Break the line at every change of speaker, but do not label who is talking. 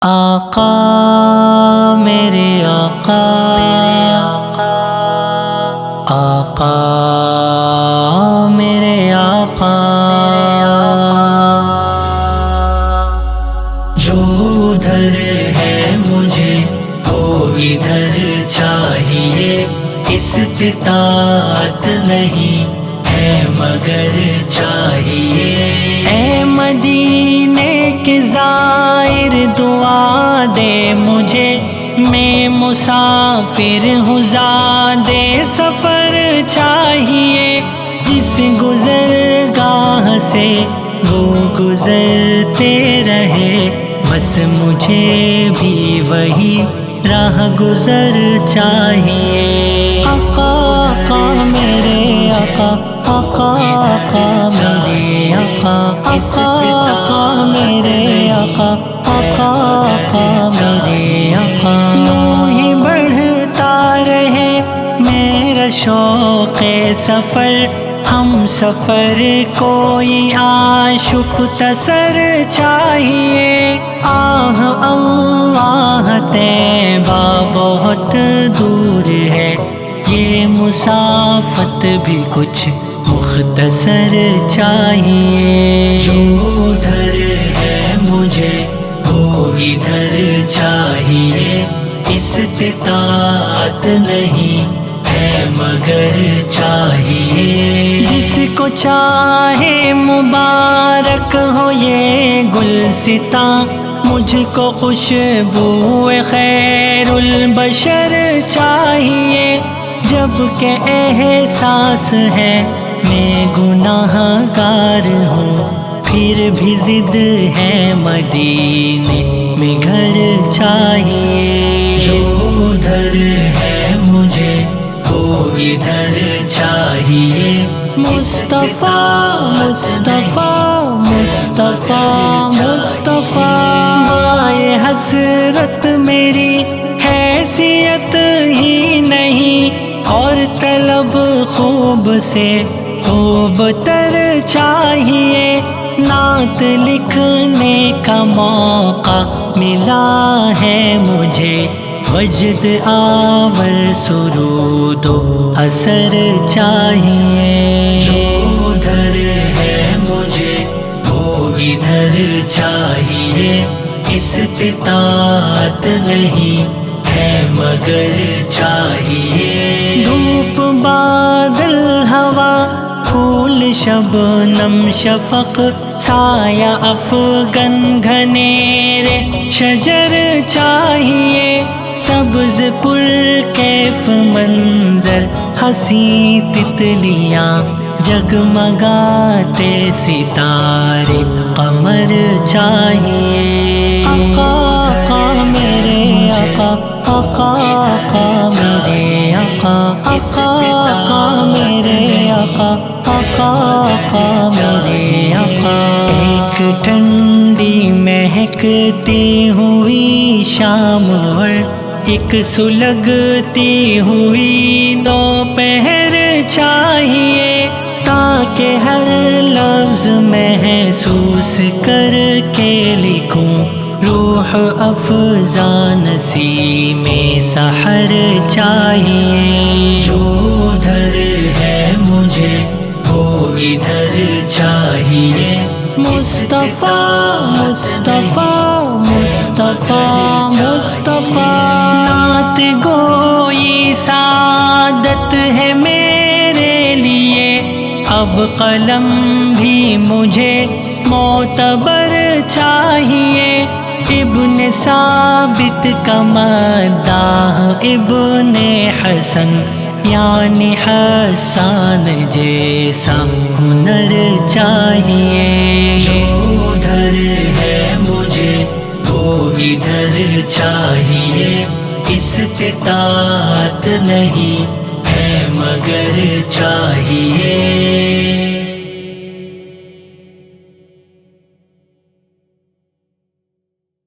آقا، میرے آقا آقا، میرے آقا۔ جو ادھر ہے مجھے، وہ ادھر چاہیے۔ استطاعت نہیں ہے، مگر چاہیے۔ اے مدینے کے زائر دعا دے مجھے، میں مسافر ہوں زادے سفر چاہیے۔ جس گزر گاہ سے وہ گزرتے رہے، بس مجھے بھی وہی راہ گزر چاہیے۔ آقا آقا میرے آقا آقا میرے آقا آقا آقا میرے آقا آقا آقا میرے آقا۔ یوں ہی بڑھتا رہے میرا شوق سفر۔ ہم سفر کوئی آشف تسر چاہیے۔ آہ، اللہ، تیبہ بہت دور ہے۔ یہ مسافت بھی کچھ مختصر چاہیے۔ جو ادھر ہے مجھے وہ ادھر چاہیے۔ استطاعت نہیں ہے مگر چاہیے۔ جس کو چاہے مبارک ہو یہ گلستا مجھ کو خوشبو خیر البشر چاہیے۔ جبکہ احساس ہے میں گناہ گار ہوں پھر بھی ضد ہے مدینے میں گھر چاہیے۔ جو ادھر ہے مجھے، وہ ادھر چاہیے۔ مصطفیٰ مصطفیٰ مصطفیٰ مصطفیٰ۔ حسرت میری، حیثیت ہی نہیں۔ اور طلب خوب سے خوب تر چاہیے نعت لکھنے کا موقع ملا ہے مجھے۔ وجد آور سرود و اثر چاہیے۔ جو ادھر ہے مجھے، وہ ادھر چاہیے۔ استطاعت نہیں ہے مگر چاہیے۔ دھوپ بادل ہوا پھول شب نم شفق سایہ افغن گھنیرے شجر چاہیے سبز پر کیف منظر ہنسی تتلیاں جگمگاتے ستارے قمر چاہیے آقا آقا آقا میرے آقا آقا آقا، میرے آقا آقا آقا، میرے آقا۔ ایک ٹھنڈی مہکتی ہوئی شام اور ایک سلگتی ہوئی دوپہر چاہیے تاکہ ہر لفظ محسوس کر کے لکھوں۔ روح افزان سی میں سحر چاہیے۔ جو ادھر ہے مجھے، وہ ادھر چاہیے۔ مصطفیٰ مصطفیٰ مصطفیٰ مصطفیٰ۔ نعت گوئی سعادت ہے میرے لیے۔ اب قلم بھی مجھے معتبر چاہیے۔ ابن ثابت کا مداح، ابن حسن یعنی حسان جیسا ہنر چاہیے۔ جو ادھر ہے مجھے، وہ ادھر چاہیے۔ استطاعت نہیں ہے، مگر چاہیے۔